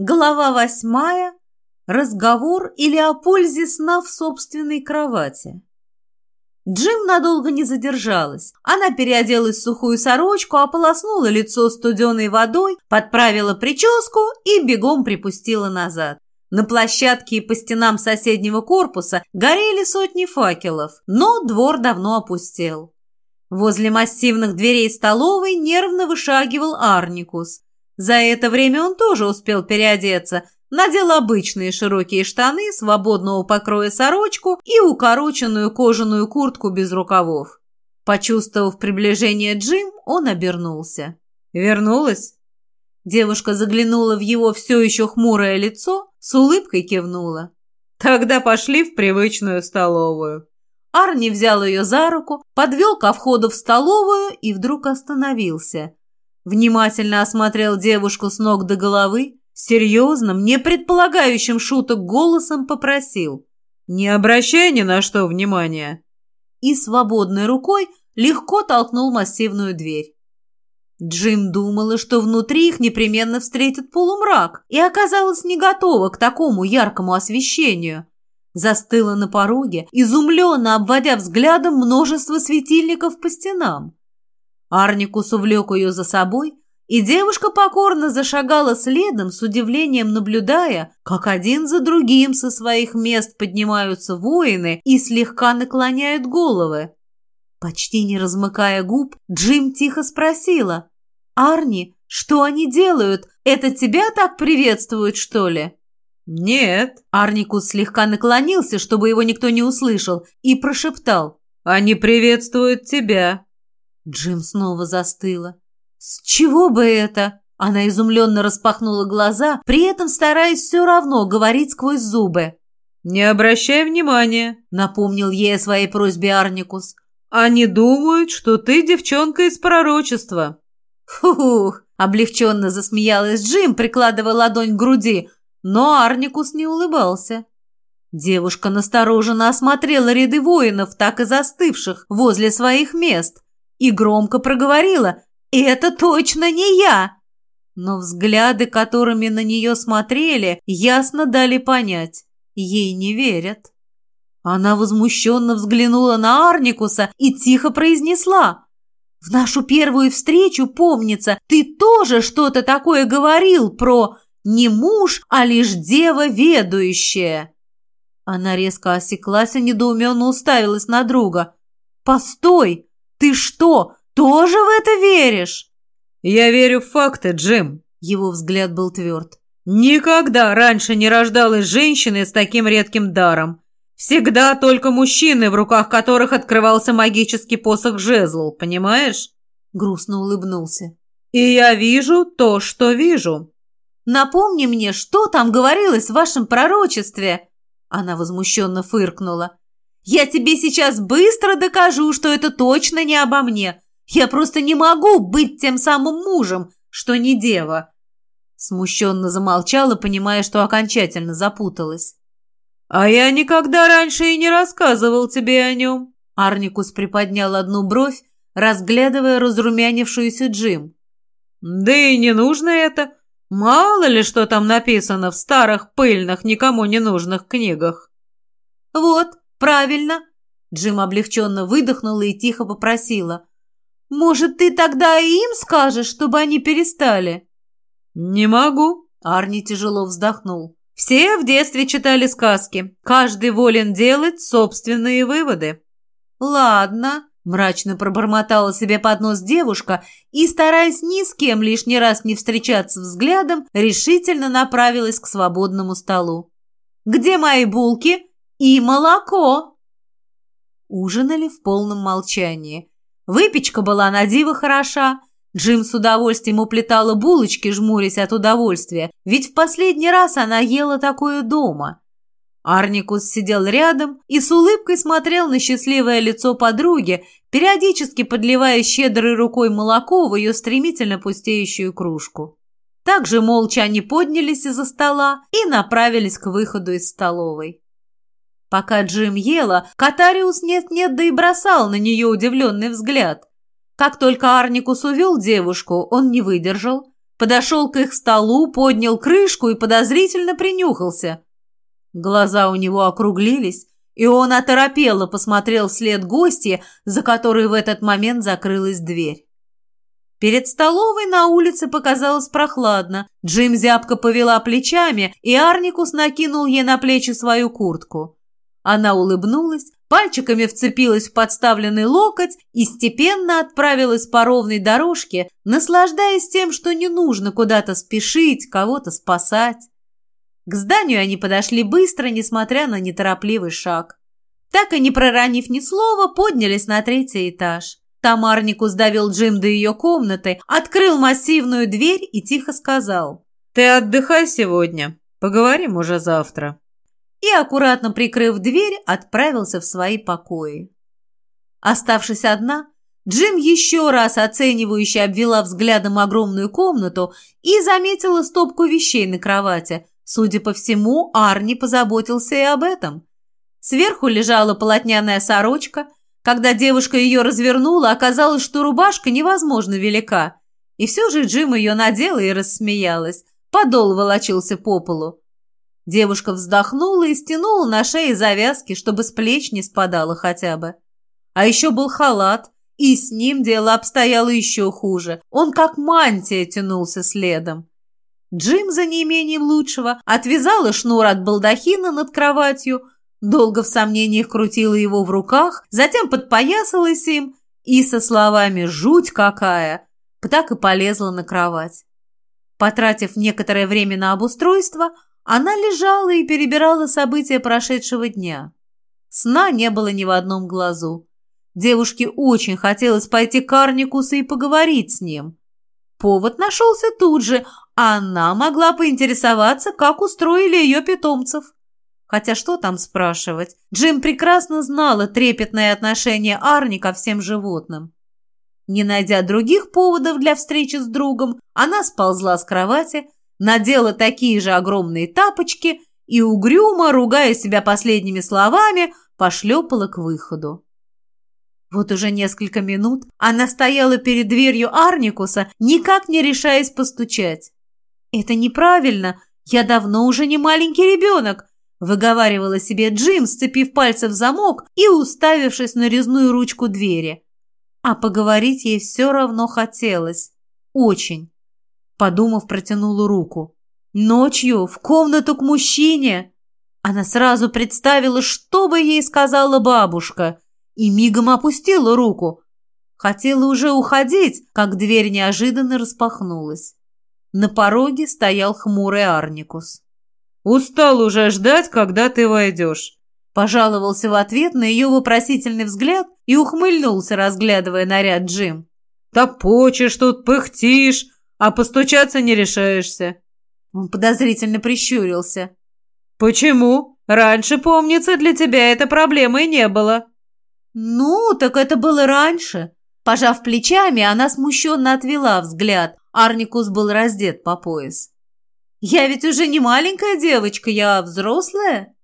Глава восьмая. Разговор или о пользе сна в собственной кровати. Джим надолго не задержалась. Она переоделась в сухую сорочку, ополоснула лицо студеной водой, подправила прическу и бегом припустила назад. На площадке и по стенам соседнего корпуса горели сотни факелов, но двор давно опустел. Возле массивных дверей столовой нервно вышагивал Арникус. За это время он тоже успел переодеться, надел обычные широкие штаны, свободного покроя сорочку и укороченную кожаную куртку без рукавов. Почувствовав приближение Джим, он обернулся. «Вернулась?» Девушка заглянула в его все еще хмурое лицо, с улыбкой кивнула. «Тогда пошли в привычную столовую». Арни взял ее за руку, подвел ко входу в столовую и вдруг остановился внимательно осмотрел девушку с ног до головы, серьезным, не предполагающим шуток голосом попросил «Не обращай ни на что внимания!» и свободной рукой легко толкнул массивную дверь. Джим думала, что внутри их непременно встретит полумрак, и оказалась не готова к такому яркому освещению. Застыла на пороге, изумленно обводя взглядом множество светильников по стенам. Арникус увлек ее за собой, и девушка покорно зашагала следом, с удивлением наблюдая, как один за другим со своих мест поднимаются воины и слегка наклоняют головы. Почти не размыкая губ, Джим тихо спросила. «Арни, что они делают? Это тебя так приветствуют, что ли?» «Нет». Арникус слегка наклонился, чтобы его никто не услышал, и прошептал. «Они приветствуют тебя». Джим снова застыла. «С чего бы это?» Она изумленно распахнула глаза, при этом стараясь все равно говорить сквозь зубы. «Не обращай внимания», — напомнил ей о своей просьбе Арникус. «Они думают, что ты девчонка из пророчества». «Фух!» — облегченно засмеялась Джим, прикладывая ладонь к груди, но Арникус не улыбался. Девушка настороженно осмотрела ряды воинов, так и застывших возле своих мест — и громко проговорила «Это точно не я!» Но взгляды, которыми на нее смотрели, ясно дали понять – ей не верят. Она возмущенно взглянула на Арникуса и тихо произнесла «В нашу первую встречу, помнится, ты тоже что-то такое говорил про не муж, а лишь дева ведущая». Она резко осеклась и недоуменно уставилась на друга. «Постой! Ты что, тоже в это веришь?» «Я верю в факты, Джим», — его взгляд был тверд. «Никогда раньше не рождалась женщина с таким редким даром. Всегда только мужчины, в руках которых открывался магический посох жезл, понимаешь?» Грустно улыбнулся. «И я вижу то, что вижу». «Напомни мне, что там говорилось в вашем пророчестве?» Она возмущенно фыркнула. Я тебе сейчас быстро докажу, что это точно не обо мне. Я просто не могу быть тем самым мужем, что не дева». Смущенно замолчала, понимая, что окончательно запуталась. «А я никогда раньше и не рассказывал тебе о нем». Арникус приподнял одну бровь, разглядывая разрумянившуюся Джим. «Да и не нужно это. Мало ли, что там написано в старых, пыльных, никому не нужных книгах». «Вот, «Правильно!» Джим облегченно выдохнула и тихо попросила. «Может, ты тогда и им скажешь, чтобы они перестали?» «Не могу», — Арни тяжело вздохнул. «Все в детстве читали сказки. Каждый волен делать собственные выводы». «Ладно», — мрачно пробормотала себе под нос девушка и, стараясь ни с кем лишний раз не встречаться взглядом, решительно направилась к свободному столу. «Где мои булки?» «И молоко!» Ужинали в полном молчании. Выпечка была на диво хороша. Джим с удовольствием уплетала булочки, жмурясь от удовольствия, ведь в последний раз она ела такое дома. Арникус сидел рядом и с улыбкой смотрел на счастливое лицо подруги, периодически подливая щедрой рукой молоко в ее стремительно пустеющую кружку. Также молча они поднялись из-за стола и направились к выходу из столовой. Пока Джим ела, Катариус нет-нет, да и бросал на нее удивленный взгляд. Как только Арникус увел девушку, он не выдержал, подошел к их столу, поднял крышку и подозрительно принюхался. Глаза у него округлились, и он оторопело посмотрел вслед гостья, за которой в этот момент закрылась дверь. Перед столовой на улице показалось прохладно. Джим зябко повела плечами, и Арникус накинул ей на плечи свою куртку. Она улыбнулась, пальчиками вцепилась в подставленный локоть и степенно отправилась по ровной дорожке, наслаждаясь тем, что не нужно куда-то спешить, кого-то спасать. К зданию они подошли быстро, несмотря на неторопливый шаг. Так и не проронив ни слова, поднялись на третий этаж. Тамарнику сдавил Джим до ее комнаты, открыл массивную дверь и тихо сказал. «Ты отдыхай сегодня. Поговорим уже завтра». И, аккуратно прикрыв дверь, отправился в свои покои. Оставшись одна, Джим еще раз оценивающе обвела взглядом огромную комнату и заметила стопку вещей на кровати. Судя по всему, Арни позаботился и об этом. Сверху лежала полотняная сорочка – когда девушка ее развернула, оказалось, что рубашка невозможно велика. И все же Джим ее надела и рассмеялась. Подол волочился по полу. Девушка вздохнула и стянула на шее завязки, чтобы с плеч не спадало хотя бы. А еще был халат, и с ним дело обстояло еще хуже. Он как мантия тянулся следом. Джим за неимением лучшего отвязала шнур от балдахина над кроватью, Долго в сомнениях крутила его в руках, затем подпоясалась им и со словами «жуть какая!» так и полезла на кровать. Потратив некоторое время на обустройство, она лежала и перебирала события прошедшего дня. Сна не было ни в одном глазу. Девушке очень хотелось пойти к Арникусу и поговорить с ним. Повод нашелся тут же, она могла поинтересоваться, как устроили ее питомцев. Хотя что там спрашивать? Джим прекрасно знала трепетное отношение Арни ко всем животным. Не найдя других поводов для встречи с другом, она сползла с кровати, надела такие же огромные тапочки и, угрюмо, ругая себя последними словами, пошлепала к выходу. Вот уже несколько минут она стояла перед дверью Арникуса, никак не решаясь постучать. «Это неправильно. Я давно уже не маленький ребенок. Выговаривала себе Джим, сцепив пальцы в замок и уставившись на резную ручку двери. А поговорить ей все равно хотелось. Очень. Подумав, протянула руку. Ночью в комнату к мужчине. Она сразу представила, что бы ей сказала бабушка, и мигом опустила руку. Хотела уже уходить, как дверь неожиданно распахнулась. На пороге стоял хмурый Арникус. Устал уже ждать, когда ты войдешь». Пожаловался в ответ на ее вопросительный взгляд и ухмыльнулся, разглядывая наряд Джим. «Топочешь тут, пыхтишь, а постучаться не решаешься». Он подозрительно прищурился. «Почему? Раньше, помнится, для тебя это проблемой не было». «Ну, так это было раньше». Пожав плечами, она смущенно отвела взгляд. Арникус был раздет по пояс. Я ведь уже не маленькая девочка, я взрослая.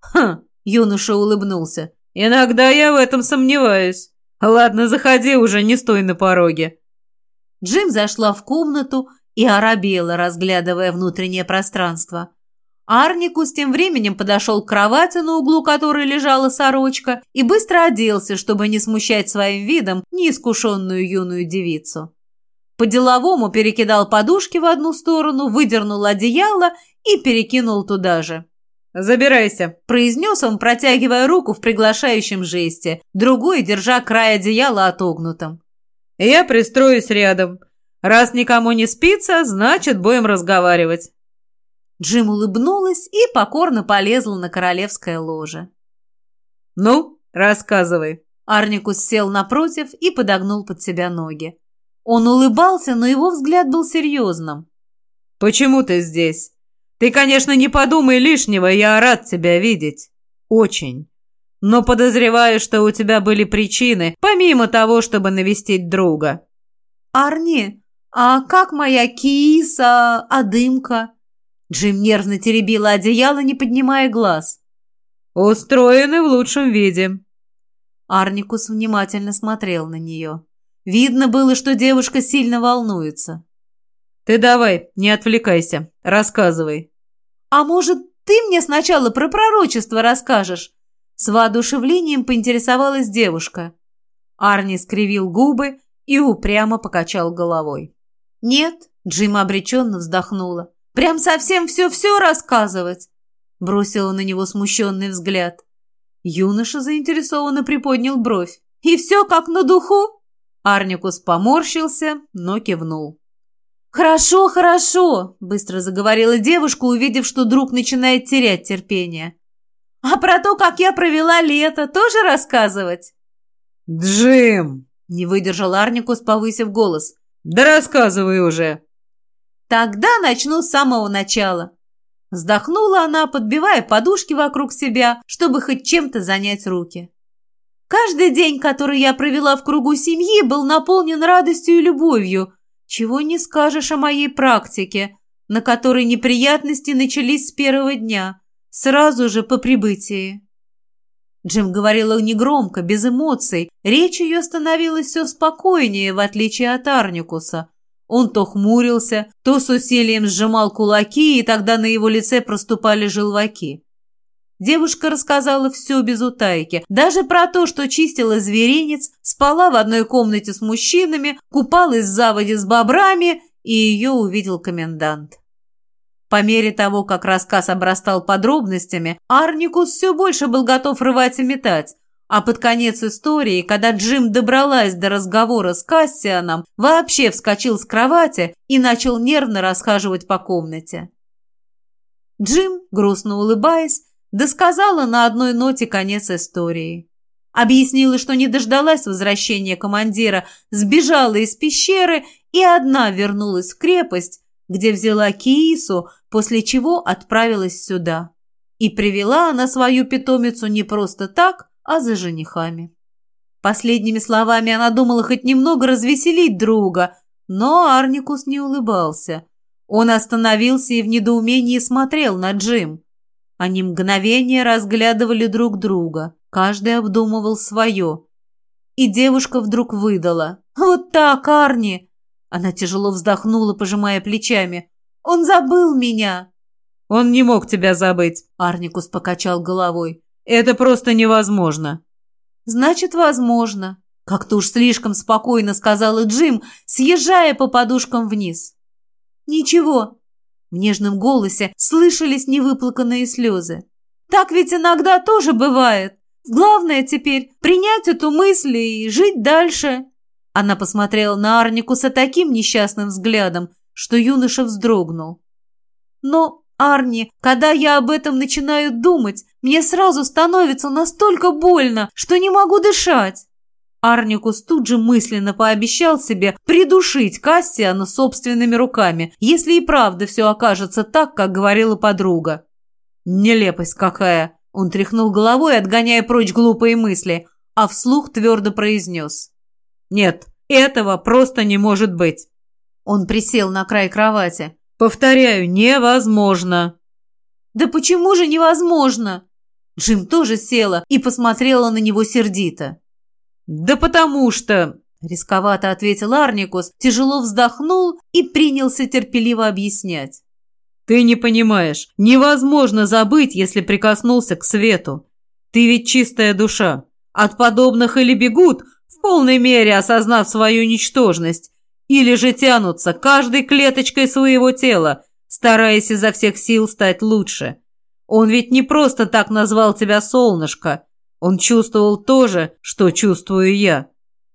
Хм, юноша улыбнулся. Иногда я в этом сомневаюсь. Ладно, заходи уже, не стой на пороге. Джим зашла в комнату и оробела, разглядывая внутреннее пространство. Арникус тем временем подошел к кровати, на углу которой лежала сорочка, и быстро оделся, чтобы не смущать своим видом неискушенную юную девицу. По-деловому перекидал подушки в одну сторону, выдернул одеяло и перекинул туда же. «Забирайся», – произнес он, протягивая руку в приглашающем жесте, другой держа край одеяла отогнутым. «Я пристроюсь рядом. Раз никому не спится, значит, будем разговаривать». Джим улыбнулась и покорно полезла на королевское ложе. «Ну, рассказывай». Арникус сел напротив и подогнул под себя ноги. Он улыбался, но его взгляд был серьезным. «Почему ты здесь? Ты, конечно, не подумай лишнего, я рад тебя видеть. Очень. Но подозреваю, что у тебя были причины, помимо того, чтобы навестить друга». «Арни, а как моя киса, а дымка?» Джим нервно теребила одеяло, не поднимая глаз. «Устроены в лучшем виде». Арникус внимательно смотрел на нее. Видно было, что девушка сильно волнуется. Ты давай, не отвлекайся, рассказывай. А может, ты мне сначала про пророчество расскажешь? С воодушевлением поинтересовалась девушка. Арни скривил губы и упрямо покачал головой. «Нет», — Джима обреченно вздохнула. «Прям совсем все-все рассказывать?» Бросила на него смущенный взгляд. Юноша заинтересованно приподнял бровь. «И все как на духу?» Арникус поморщился, но кивнул. «Хорошо, хорошо», — быстро заговорила девушка, увидев, что друг начинает терять терпение. «А про то, как я провела лето, тоже рассказывать?» «Джим!» — не выдержал Арникус, повысив голос. «Да рассказывай уже!» «Тогда начну с самого начала». Вздохнула она, подбивая подушки вокруг себя, чтобы хоть чем-то занять руки. Каждый день, который я провела в кругу семьи, был наполнен радостью и любовью, чего не скажешь о моей практике, на которой неприятности начались с первого дня, сразу же по прибытии. Джим говорила негромко, без эмоций. Речь ее становилась все спокойнее, в отличие от Арникуса. Он то хмурился, то с усилием сжимал кулаки, и тогда на его лице проступали желваки. Девушка рассказала все без утайки, даже про то, что чистила зверинец, спала в одной комнате с мужчинами, купалась в заводе с бобрами, и ее увидел комендант. По мере того, как рассказ обрастал подробностями, Арникус все больше был готов рвать и метать, а под конец истории, когда Джим добралась до разговора с Кассианом, вообще вскочил с кровати и начал нервно расхаживать по комнате. Джим, грустно улыбаясь, досказала на одной ноте конец истории. Объяснила, что не дождалась возвращения командира, сбежала из пещеры и одна вернулась в крепость, где взяла Киису, после чего отправилась сюда. И привела она свою питомицу не просто так, а за женихами. Последними словами она думала хоть немного развеселить друга, но Арникус не улыбался. Он остановился и в недоумении смотрел на Джим. Они мгновение разглядывали друг друга, каждый обдумывал свое. И девушка вдруг выдала. «Вот так, Арни!» Она тяжело вздохнула, пожимая плечами. «Он забыл меня!» «Он не мог тебя забыть», — Арникус покачал головой. «Это просто невозможно». «Значит, возможно», — как-то уж слишком спокойно сказала Джим, съезжая по подушкам вниз. «Ничего, в нежном голосе слышались невыплаканные слезы. «Так ведь иногда тоже бывает. Главное теперь принять эту мысль и жить дальше». Она посмотрела на Арникуса таким несчастным взглядом, что юноша вздрогнул. «Но, Арни, когда я об этом начинаю думать, мне сразу становится настолько больно, что не могу дышать». Арникус тут же мысленно пообещал себе придушить Кассиана собственными руками, если и правда все окажется так, как говорила подруга. «Нелепость какая!» Он тряхнул головой, отгоняя прочь глупые мысли, а вслух твердо произнес. «Нет, этого просто не может быть!» Он присел на край кровати. «Повторяю, невозможно!» «Да почему же невозможно?» Джим тоже села и посмотрела на него сердито. «Да потому что...» — рисковато ответил Арникус, тяжело вздохнул и принялся терпеливо объяснять. «Ты не понимаешь, невозможно забыть, если прикоснулся к свету. Ты ведь чистая душа. От подобных или бегут, полной мере осознав свою ничтожность, или же тянутся каждой клеточкой своего тела, стараясь изо всех сил стать лучше. Он ведь не просто так назвал тебя солнышко, он чувствовал то же, что чувствую я.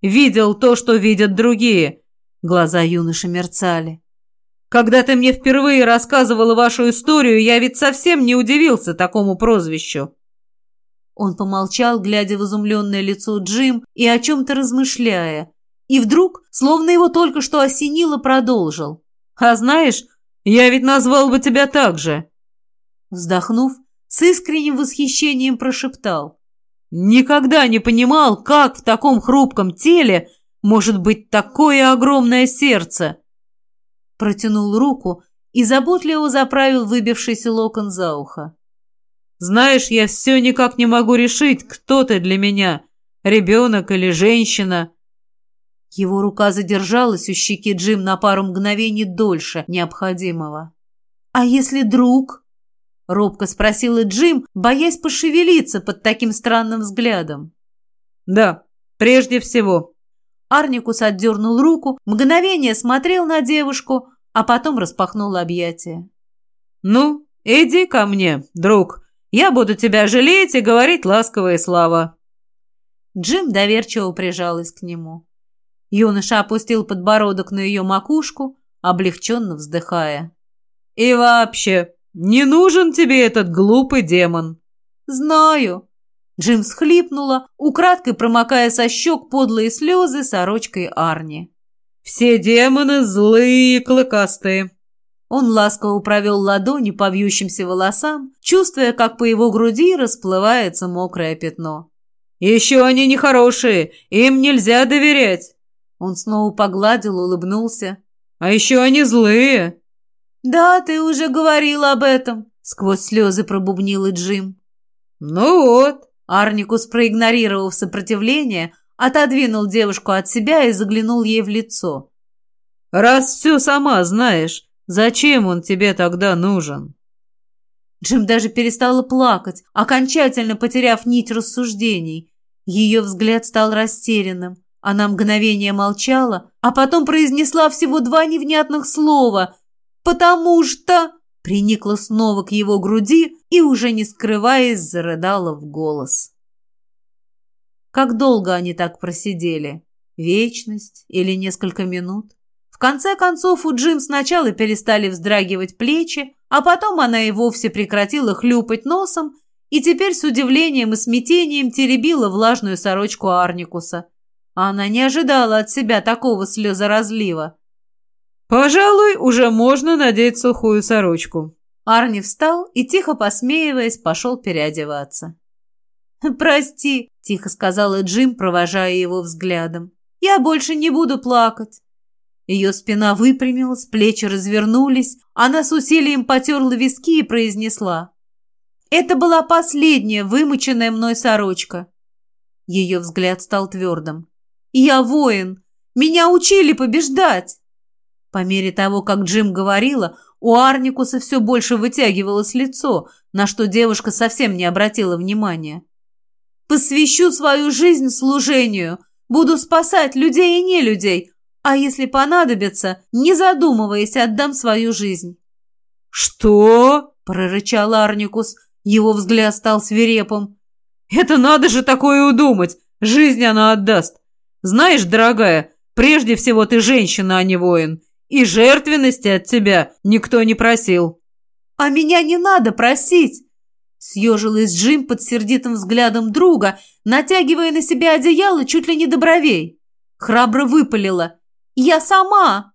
Видел то, что видят другие. Глаза юноши мерцали. Когда ты мне впервые рассказывала вашу историю, я ведь совсем не удивился такому прозвищу. Он помолчал, глядя в изумленное лицо Джим и о чем-то размышляя. И вдруг, словно его только что осенило, продолжил. «А знаешь, я ведь назвал бы тебя так же». Вздохнув, с искренним восхищением прошептал. Никогда не понимал, как в таком хрупком теле может быть такое огромное сердце. Протянул руку и заботливо заправил выбившийся локон за ухо. Знаешь, я все никак не могу решить, кто ты для меня, ребенок или женщина. Его рука задержалась у щеки Джим на пару мгновений дольше необходимого. «А если друг?» — робко спросила Джим, боясь пошевелиться под таким странным взглядом. «Да, прежде всего». Арникус отдернул руку, мгновение смотрел на девушку, а потом распахнул объятия. «Ну, иди ко мне, друг. Я буду тебя жалеть и говорить ласковые слова». Джим доверчиво прижалась к нему. Юноша опустил подбородок на ее макушку, облегченно вздыхая. «И вообще, не нужен тебе этот глупый демон». «Знаю». Джим схлипнула, украдкой промокая со щек подлые слезы сорочкой Арни. «Все демоны злые и клыкастые». Он ласково провел ладони по вьющимся волосам, чувствуя, как по его груди расплывается мокрое пятно. «Еще они нехорошие, им нельзя доверять». Он снова погладил, улыбнулся. «А еще они злые!» «Да, ты уже говорил об этом», — сквозь слезы пробубнил и Джим. «Ну вот». Арникус, проигнорировав сопротивление, отодвинул девушку от себя и заглянул ей в лицо. «Раз все сама знаешь, зачем он тебе тогда нужен?» Джим даже перестала плакать, окончательно потеряв нить рассуждений. Ее взгляд стал растерянным. Она мгновение молчала, а потом произнесла всего два невнятных слова «потому что...» приникла снова к его груди и, уже не скрываясь, зарыдала в голос. Как долго они так просидели? Вечность или несколько минут? В конце концов, у Джим сначала перестали вздрагивать плечи, а потом она и вовсе прекратила хлюпать носом и теперь с удивлением и смятением теребила влажную сорочку Арникуса. Она не ожидала от себя такого слезоразлива. «Пожалуй, уже можно надеть сухую сорочку». Арни встал и, тихо посмеиваясь, пошел переодеваться. «Прости», — тихо сказала Джим, провожая его взглядом. «Я больше не буду плакать». Ее спина выпрямилась, плечи развернулись, она с усилием потерла виски и произнесла. «Это была последняя вымученная мной сорочка». Ее взгляд стал твердым. «Я воин! Меня учили побеждать!» По мере того, как Джим говорила, у Арникуса все больше вытягивалось лицо, на что девушка совсем не обратила внимания. «Посвящу свою жизнь служению, буду спасать людей и не людей, а если понадобится, не задумываясь, отдам свою жизнь». «Что?» – прорычал Арникус. Его взгляд стал свирепым. «Это надо же такое удумать! Жизнь она отдаст! Знаешь, дорогая, прежде всего ты женщина, а не воин, и жертвенности от тебя никто не просил». «А меня не надо просить!» Съежилась Джим под сердитым взглядом друга, натягивая на себя одеяло чуть ли не до бровей. Храбро выпалила. «Я сама!»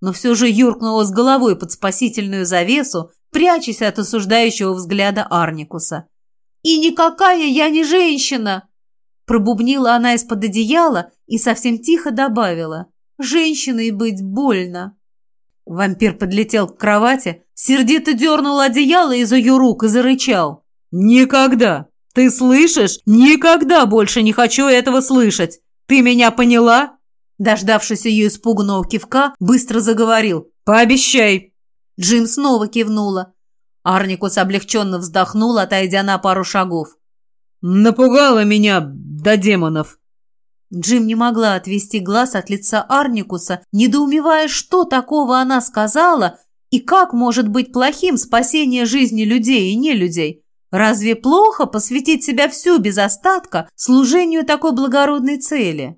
Но все же юркнула с головой под спасительную завесу, прячась от осуждающего взгляда Арникуса. «И никакая я не женщина!» Пробубнила она из-под одеяла и совсем тихо добавила. «Женщиной быть больно». Вампир подлетел к кровати, сердито дернул одеяло из ее рук и зарычал. «Никогда! Ты слышишь? Никогда больше не хочу этого слышать! Ты меня поняла?» Дождавшись ее испуганного кивка, быстро заговорил. «Пообещай!» Джим снова кивнула. Арникус облегченно вздохнул, отойдя на пару шагов. «Напугала меня до демонов!» Джим не могла отвести глаз от лица Арникуса, недоумевая, что такого она сказала и как может быть плохим спасение жизни людей и не людей. Разве плохо посвятить себя всю без остатка служению такой благородной цели?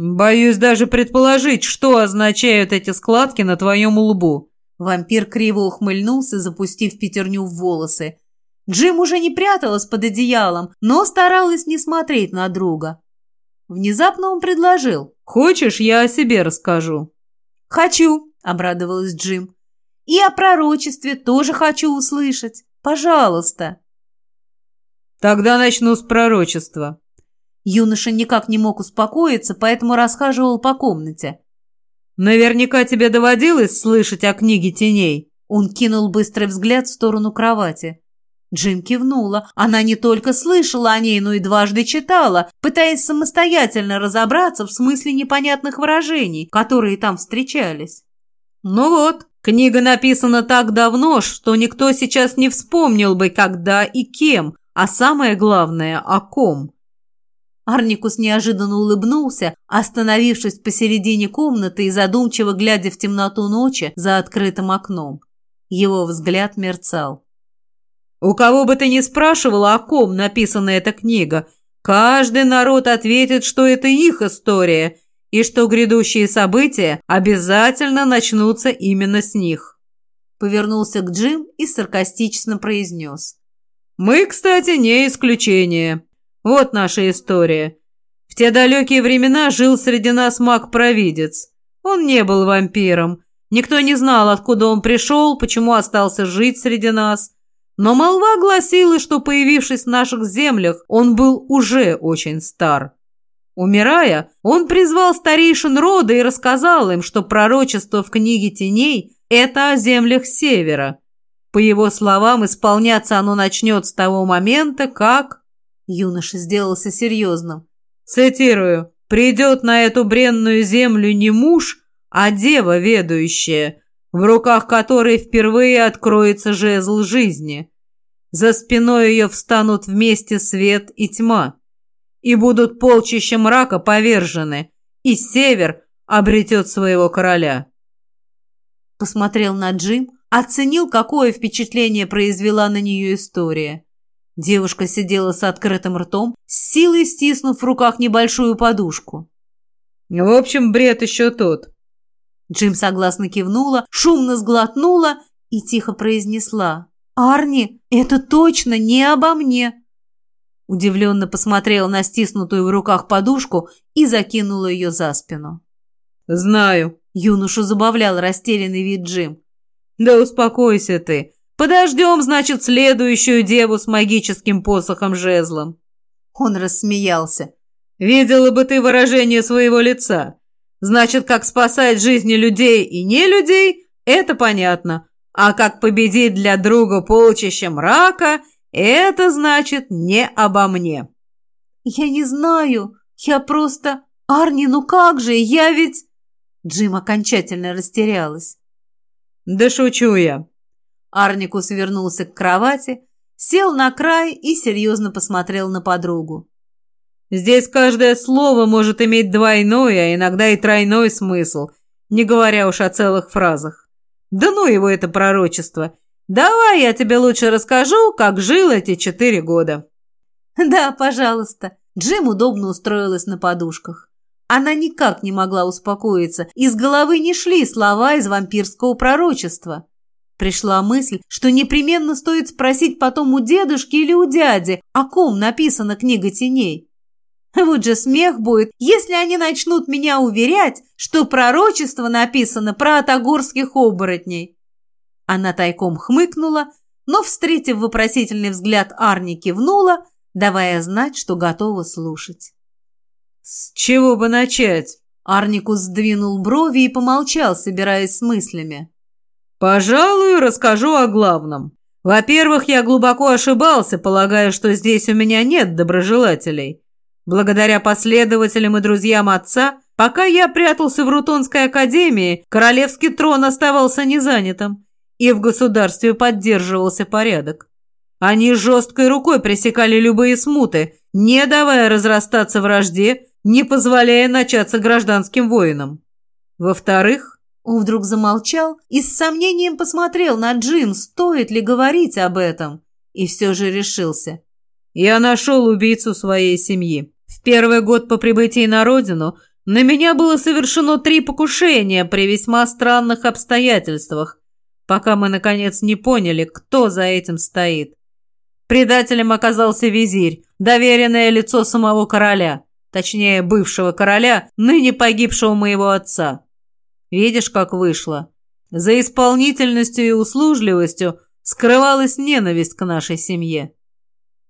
«Боюсь даже предположить, что означают эти складки на твоем лбу». Вампир криво ухмыльнулся, запустив пятерню в волосы. Джим уже не пряталась под одеялом, но старалась не смотреть на друга. Внезапно он предложил. «Хочешь, я о себе расскажу?» «Хочу», — обрадовалась Джим. «И о пророчестве тоже хочу услышать. Пожалуйста». «Тогда начну с пророчества». Юноша никак не мог успокоиться, поэтому расхаживал по комнате. «Наверняка тебе доводилось слышать о книге теней?» Он кинул быстрый взгляд в сторону кровати. Джим кивнула. Она не только слышала о ней, но и дважды читала, пытаясь самостоятельно разобраться в смысле непонятных выражений, которые там встречались. «Ну вот, книга написана так давно, что никто сейчас не вспомнил бы, когда и кем, а самое главное, о ком». Арникус неожиданно улыбнулся, остановившись посередине комнаты и задумчиво глядя в темноту ночи за открытым окном. Его взгляд мерцал. У кого бы ты ни спрашивал, о ком написана эта книга, каждый народ ответит, что это их история и что грядущие события обязательно начнутся именно с них. Повернулся к Джим и саркастично произнес. «Мы, кстати, не исключение. Вот наша история. В те далекие времена жил среди нас маг-провидец. Он не был вампиром. Никто не знал, откуда он пришел, почему остался жить среди нас» Но молва гласила, что, появившись в наших землях, он был уже очень стар. Умирая, он призвал старейшин рода и рассказал им, что пророчество в книге теней – это о землях севера. По его словам, исполняться оно начнет с того момента, как… Юноша сделался серьезным. Цитирую. «Придет на эту бренную землю не муж, а дева ведущая, в руках которой впервые откроется жезл жизни. За спиной ее встанут вместе свет и тьма, и будут полчища мрака повержены, и север обретет своего короля. Посмотрел на Джим, оценил, какое впечатление произвела на нее история. Девушка сидела с открытым ртом, с силой стиснув в руках небольшую подушку. «В общем, бред еще тот», Джим согласно кивнула, шумно сглотнула и тихо произнесла. «Арни, это точно не обо мне!» Удивленно посмотрела на стиснутую в руках подушку и закинула ее за спину. «Знаю», — юношу забавлял растерянный вид Джим. «Да успокойся ты. Подождем, значит, следующую деву с магическим посохом-жезлом». Он рассмеялся. «Видела бы ты выражение своего лица. Значит, как спасать жизни людей и не людей, это понятно. А как победить для друга полчища мрака, это значит не обо мне. Я не знаю. Я просто... Арни, ну как же, я ведь... Джим окончательно растерялась. Да шучу я. Арникус вернулся к кровати, сел на край и серьезно посмотрел на подругу. Здесь каждое слово может иметь двойной, а иногда и тройной смысл, не говоря уж о целых фразах. Да ну его это пророчество. Давай я тебе лучше расскажу, как жил эти четыре года. Да, пожалуйста. Джим удобно устроилась на подушках. Она никак не могла успокоиться, из головы не шли слова из вампирского пророчества. Пришла мысль, что непременно стоит спросить потом у дедушки или у дяди, о ком написана книга теней. Вот же смех будет, если они начнут меня уверять, что пророчество написано про атагорских оборотней. Она тайком хмыкнула, но, встретив вопросительный взгляд Арни, кивнула, давая знать, что готова слушать. «С чего бы начать?» Арникус сдвинул брови и помолчал, собираясь с мыслями. «Пожалуй, расскажу о главном. Во-первых, я глубоко ошибался, полагая, что здесь у меня нет доброжелателей. Благодаря последователям и друзьям отца, пока я прятался в Рутонской академии, королевский трон оставался незанятым, и в государстве поддерживался порядок. Они жесткой рукой пресекали любые смуты, не давая разрастаться вражде, не позволяя начаться гражданским войнам. Во-вторых, он вдруг замолчал и с сомнением посмотрел на Джим, стоит ли говорить об этом, и все же решился. «Я нашел убийцу своей семьи. В первый год по прибытии на родину на меня было совершено три покушения при весьма странных обстоятельствах, пока мы, наконец, не поняли, кто за этим стоит. Предателем оказался визирь, доверенное лицо самого короля, точнее, бывшего короля, ныне погибшего моего отца. Видишь, как вышло? За исполнительностью и услужливостью скрывалась ненависть к нашей семье.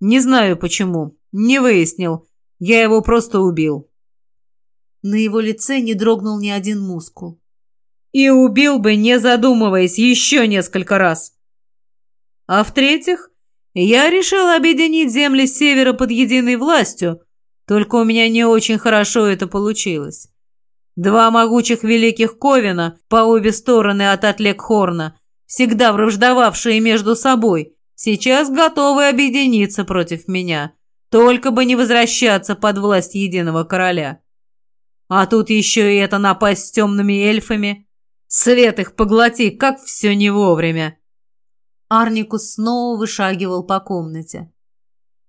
Не знаю почему, не выяснил, я его просто убил». На его лице не дрогнул ни один мускул. «И убил бы, не задумываясь, еще несколько раз. А в-третьих, Я решил объединить земли севера под единой властью, только у меня не очень хорошо это получилось. Два могучих великих Ковина по обе стороны от Атлекхорна, всегда враждовавшие между собой, сейчас готовы объединиться против меня, только бы не возвращаться под власть единого короля. А тут еще и это напасть с темными эльфами. Свет их поглоти, как все не вовремя. Арникус снова вышагивал по комнате.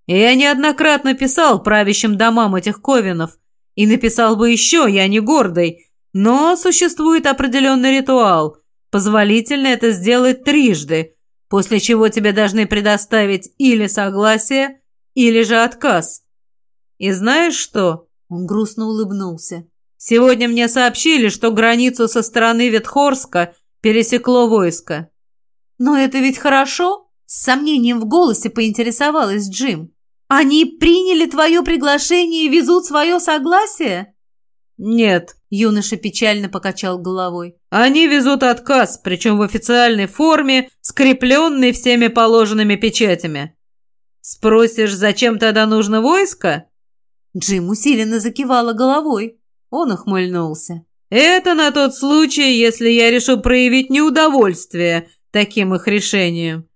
Я неоднократно писал правящим домам этих ковинов, и написал бы еще, я не гордый, но существует определенный ритуал, позволительно это сделать трижды, после чего тебе должны предоставить или согласие, или же отказ. И знаешь что? Он грустно улыбнулся. Сегодня мне сообщили, что границу со стороны Ветхорска пересекло войско. «Но это ведь хорошо?» С сомнением в голосе поинтересовалась Джим. «Они приняли твое приглашение и везут свое согласие?» «Нет», — юноша печально покачал головой. «Они везут отказ, причем в официальной форме, скрепленной всеми положенными печатями. Спросишь, зачем тогда нужно войско?» Джим усиленно закивала головой. Он ухмыльнулся. «Это на тот случай, если я решу проявить неудовольствие таким их решением.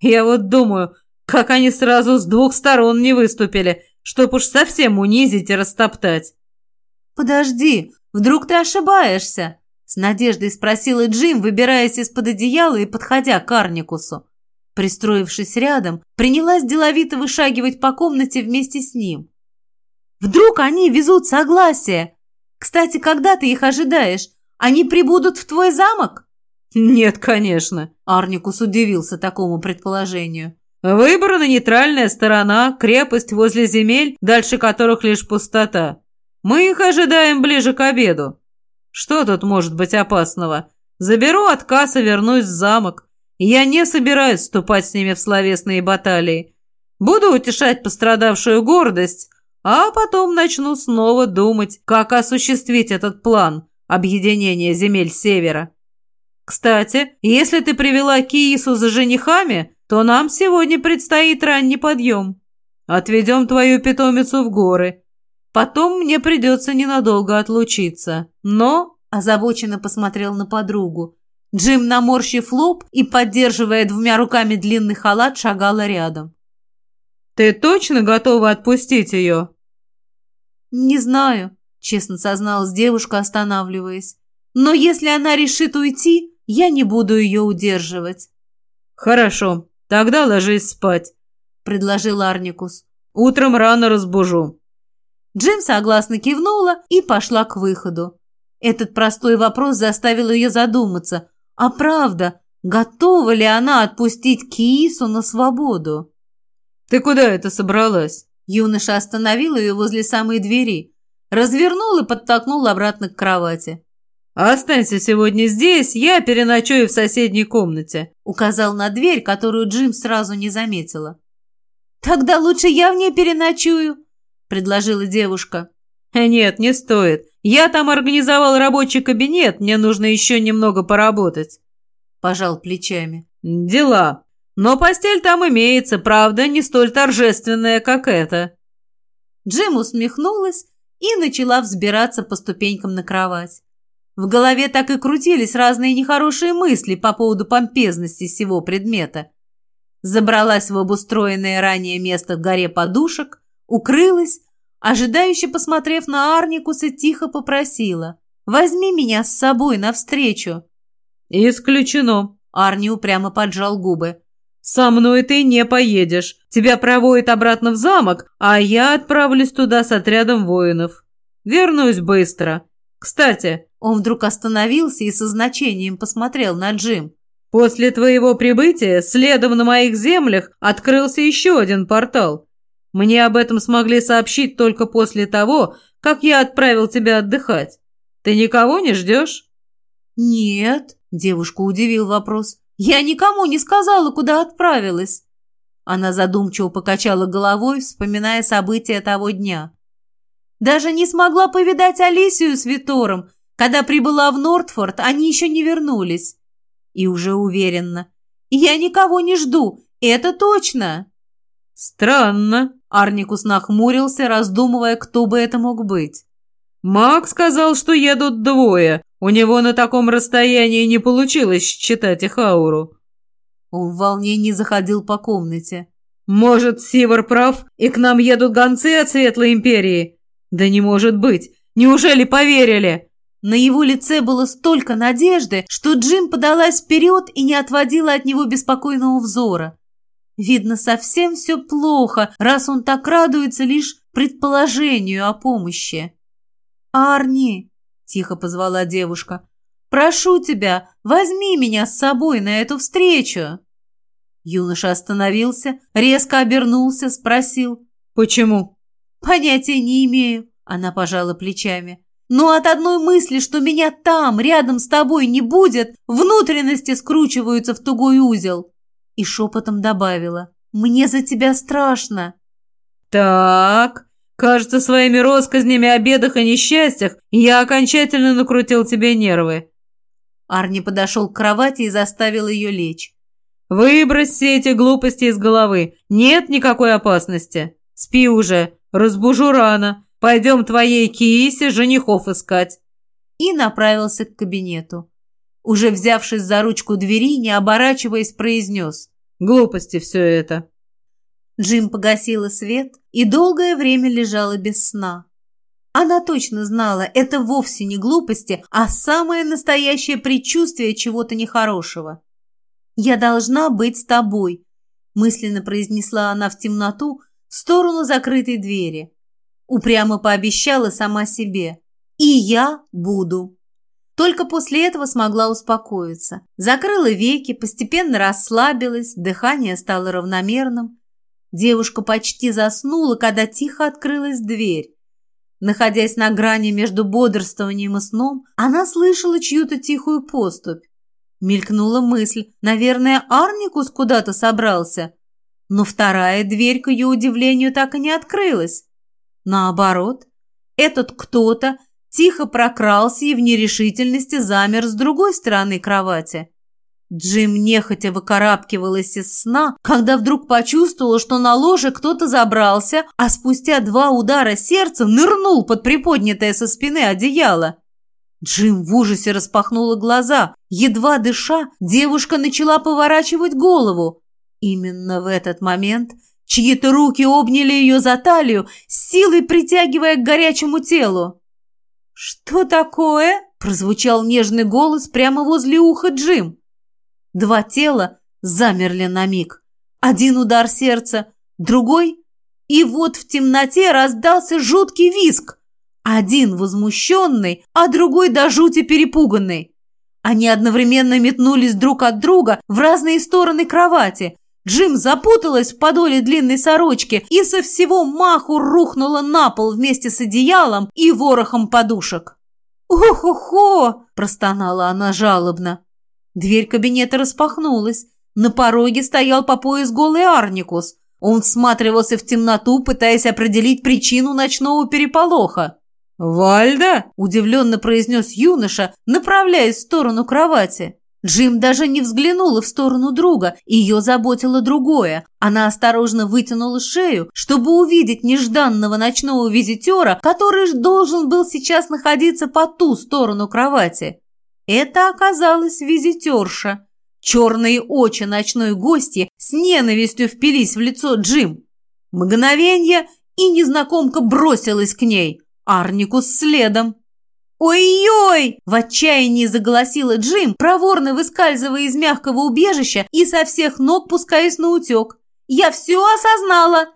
Я вот думаю, как они сразу с двух сторон не выступили, чтоб уж совсем унизить и растоптать. «Подожди, вдруг ты ошибаешься?» С надеждой спросила Джим, выбираясь из-под одеяла и подходя к Арникусу. Пристроившись рядом, принялась деловито вышагивать по комнате вместе с ним. «Вдруг они везут согласие? Кстати, когда ты их ожидаешь? Они прибудут в твой замок?» «Нет, конечно», — Арникус удивился такому предположению. «Выбрана нейтральная сторона, крепость возле земель, дальше которых лишь пустота. Мы их ожидаем ближе к обеду. Что тут может быть опасного? Заберу отказ и вернусь в замок. Я не собираюсь вступать с ними в словесные баталии. Буду утешать пострадавшую гордость, а потом начну снова думать, как осуществить этот план объединения земель Севера». Кстати, если ты привела Киису за женихами, то нам сегодня предстоит ранний подъем. Отведем твою питомицу в горы. Потом мне придется ненадолго отлучиться. Но...» Озабоченно посмотрел на подругу. Джим, наморщив лоб и, поддерживая двумя руками длинный халат, шагала рядом. «Ты точно готова отпустить ее?» «Не знаю», — честно созналась девушка, останавливаясь. «Но если она решит уйти, я не буду ее удерживать. Хорошо, тогда ложись спать, предложил Арникус. Утром рано разбужу. Джим согласно кивнула и пошла к выходу. Этот простой вопрос заставил ее задуматься. А правда, готова ли она отпустить Киису на свободу? «Ты куда это собралась?» Юноша остановил ее возле самой двери, развернул и подтолкнул обратно к кровати. «Останься сегодня здесь, я переночую в соседней комнате», указал на дверь, которую Джим сразу не заметила. «Тогда лучше я в ней переночую», предложила девушка. «Нет, не стоит. Я там организовал рабочий кабинет, мне нужно еще немного поработать», пожал плечами. «Дела. Но постель там имеется, правда, не столь торжественная, как эта». Джим усмехнулась и начала взбираться по ступенькам на кровать. В голове так и крутились разные нехорошие мысли по поводу помпезности всего предмета. Забралась в обустроенное ранее место в горе подушек, укрылась, ожидающе посмотрев на Арникуса, тихо попросила. «Возьми меня с собой навстречу». «Исключено», — Арни упрямо поджал губы. «Со мной ты не поедешь. Тебя проводят обратно в замок, а я отправлюсь туда с отрядом воинов. Вернусь быстро. Кстати, он вдруг остановился и со значением посмотрел на Джим. «После твоего прибытия следом на моих землях открылся еще один портал. Мне об этом смогли сообщить только после того, как я отправил тебя отдыхать. Ты никого не ждешь?» «Нет», — девушку удивил вопрос. «Я никому не сказала, куда отправилась». Она задумчиво покачала головой, вспоминая события того дня. «Даже не смогла повидать Алисию с Витором, когда прибыла в Нортфорд, они еще не вернулись. И уже уверенно. Я никого не жду, это точно. Странно. Арникус нахмурился, раздумывая, кто бы это мог быть. Маг сказал, что едут двое. У него на таком расстоянии не получилось считать их ауру. Он в волнении заходил по комнате. Может, Сивар прав, и к нам едут гонцы от Светлой Империи? Да не может быть. Неужели поверили? На его лице было столько надежды, что Джим подалась вперед и не отводила от него беспокойного взора. Видно, совсем все плохо, раз он так радуется лишь предположению о помощи. «Арни!» – тихо позвала девушка. «Прошу тебя, возьми меня с собой на эту встречу!» Юноша остановился, резко обернулся, спросил. «Почему?» «Понятия не имею», – она пожала плечами. Но от одной мысли, что меня там, рядом с тобой, не будет, внутренности скручиваются в тугой узел. И шепотом добавила, мне за тебя страшно. Так, кажется, своими россказнями о бедах и несчастьях я окончательно накрутил тебе нервы. Арни подошел к кровати и заставил ее лечь. «Выбрось все эти глупости из головы. Нет никакой опасности. Спи уже. Разбужу рано. Пойдем твоей кисе женихов искать. И направился к кабинету. Уже взявшись за ручку двери, не оборачиваясь, произнес. Глупости все это. Джим погасила свет и долгое время лежала без сна. Она точно знала, это вовсе не глупости, а самое настоящее предчувствие чего-то нехорошего. «Я должна быть с тобой», – мысленно произнесла она в темноту в сторону закрытой двери. Упрямо пообещала сама себе. И я буду. Только после этого смогла успокоиться. Закрыла веки, постепенно расслабилась, дыхание стало равномерным. Девушка почти заснула, когда тихо открылась дверь. Находясь на грани между бодрствованием и сном, она слышала чью-то тихую поступь. Мелькнула мысль, наверное, Арникус куда-то собрался. Но вторая дверь, к ее удивлению, так и не открылась. Наоборот, этот кто-то тихо прокрался и в нерешительности замер с другой стороны кровати. Джим нехотя выкарабкивалась из сна, когда вдруг почувствовала, что на ложе кто-то забрался, а спустя два удара сердца нырнул под приподнятое со спины одеяло. Джим в ужасе распахнула глаза. Едва дыша, девушка начала поворачивать голову. Именно в этот момент Чьи-то руки обняли ее за талию, силой притягивая к горячему телу. «Что такое?» – прозвучал нежный голос прямо возле уха Джим. Два тела замерли на миг. Один удар сердца, другой, и вот в темноте раздался жуткий визг. Один возмущенный, а другой до жути перепуганный. Они одновременно метнулись друг от друга в разные стороны кровати, Джим запуталась в подоле длинной сорочки и со всего маху рухнула на пол вместе с одеялом и ворохом подушек. «Ох-охо!» – простонала она жалобно. Дверь кабинета распахнулась. На пороге стоял по пояс голый Арникус. Он всматривался в темноту, пытаясь определить причину ночного переполоха. «Вальда?» – удивленно произнес юноша, направляясь в сторону кровати. Джим даже не взглянула в сторону друга, ее заботило другое. Она осторожно вытянула шею, чтобы увидеть нежданного ночного визитера, который должен был сейчас находиться по ту сторону кровати. Это оказалась визитерша. Черные очи ночной гости с ненавистью впились в лицо Джим. Мгновенье, и незнакомка бросилась к ней. Арникус следом. «Ой-ой!» – в отчаянии заголосила Джим, проворно выскальзывая из мягкого убежища и со всех ног пускаясь на утек. «Я все осознала!»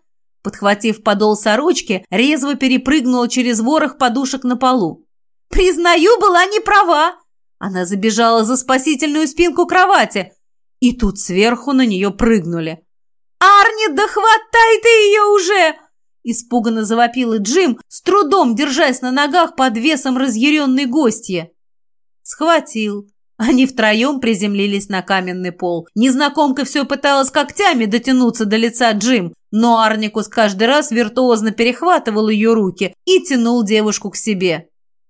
Подхватив подол сорочки, резво перепрыгнула через ворох подушек на полу. «Признаю, была не права!» Она забежала за спасительную спинку кровати, и тут сверху на нее прыгнули. «Арни, да хватай ты ее уже!» Испуганно завопила Джим, с трудом держась на ногах под весом разъяренной гостья. Схватил. Они втроем приземлились на каменный пол. Незнакомка все пыталась когтями дотянуться до лица Джим, но Арникус каждый раз виртуозно перехватывал ее руки и тянул девушку к себе.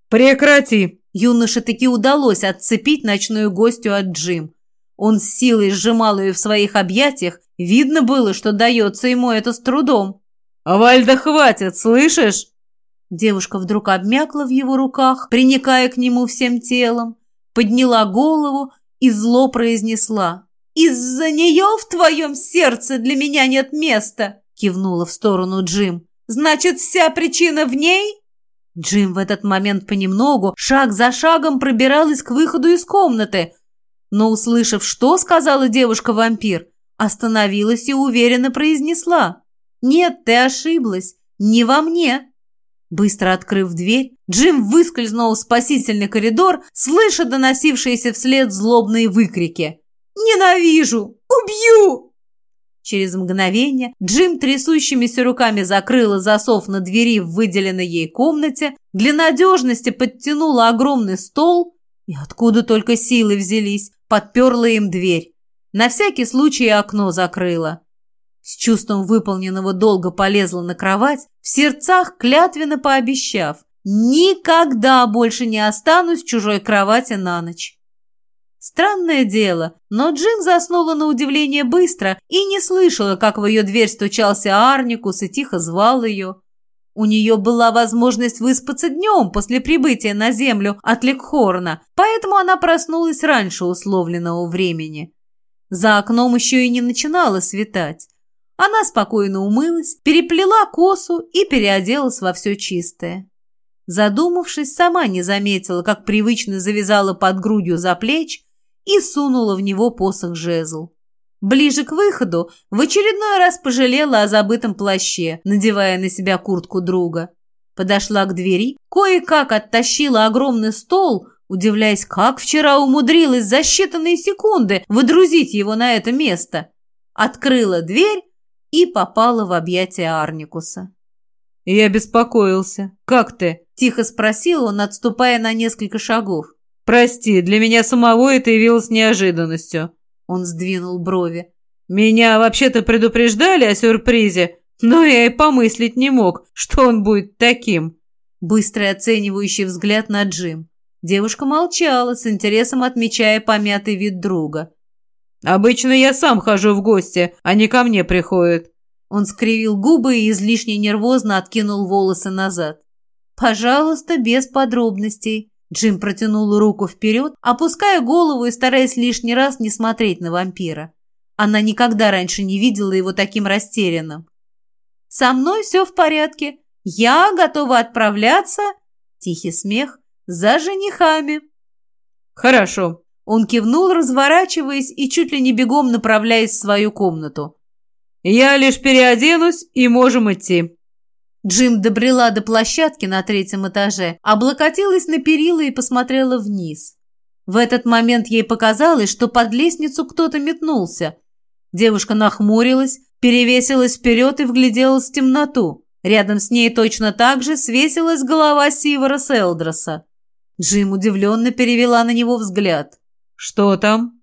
«Прекрати!» Юноше таки удалось отцепить ночную гостью от Джим. Он с силой сжимал ее в своих объятиях Видно было, что дается ему это с трудом. «Вальда, хватит, слышишь?» Девушка вдруг обмякла в его руках, приникая к нему всем телом, подняла голову и зло произнесла. «Из-за нее в твоем сердце для меня нет места!» кивнула в сторону Джим. «Значит, вся причина в ней?» Джим в этот момент понемногу, шаг за шагом пробиралась к выходу из комнаты, но, услышав, что сказала девушка-вампир, остановилась и уверенно произнесла. «Нет, ты ошиблась. Не во мне». Быстро открыв дверь, Джим выскользнул в спасительный коридор, слыша доносившиеся вслед злобные выкрики. «Ненавижу! Убью!» Через мгновение Джим трясущимися руками закрыла засов на двери в выделенной ей комнате, для надежности подтянула огромный стол и откуда только силы взялись, подперла им дверь. На всякий случай окно закрыла. С чувством выполненного долга полезла на кровать, в сердцах клятвенно пообещав, никогда больше не останусь в чужой кровати на ночь. Странное дело, но Джим заснула на удивление быстро и не слышала, как в ее дверь стучался Арникус и тихо звал ее. У нее была возможность выспаться днем после прибытия на землю от Лекхорна, поэтому она проснулась раньше условленного времени. За окном еще и не начинало светать. Она спокойно умылась, переплела косу и переоделась во все чистое. Задумавшись, сама не заметила, как привычно завязала под грудью за плеч и сунула в него посох-жезл. Ближе к выходу в очередной раз пожалела о забытом плаще, надевая на себя куртку друга. Подошла к двери, кое-как оттащила огромный стол, удивляясь, как вчера умудрилась за считанные секунды выдрузить его на это место. Открыла дверь и попала в объятия Арникуса. «Я беспокоился. Как ты?» – тихо спросил он, отступая на несколько шагов. «Прости, для меня самого это явилось неожиданностью». Он сдвинул брови. «Меня вообще-то предупреждали о сюрпризе, но я и помыслить не мог, что он будет таким». Быстрый оценивающий взгляд на Джим. Девушка молчала, с интересом отмечая помятый вид друга. «Обычно я сам хожу в гости, а не ко мне приходят». Он скривил губы и излишне нервозно откинул волосы назад. «Пожалуйста, без подробностей», Джим протянул руку вперед, опуская голову и стараясь лишний раз не смотреть на вампира. Она никогда раньше не видела его таким растерянным. «Со мной все в порядке. Я готова отправляться...» Тихий смех. «За женихами». «Хорошо». Он кивнул, разворачиваясь и чуть ли не бегом направляясь в свою комнату. «Я лишь переоденусь, и можем идти». Джим добрела до площадки на третьем этаже, облокотилась на перила и посмотрела вниз. В этот момент ей показалось, что под лестницу кто-то метнулся. Девушка нахмурилась, перевесилась вперед и вгляделась в темноту. Рядом с ней точно так же свесилась голова Сивара Селдроса. Джим удивленно перевела на него взгляд. «Что там?»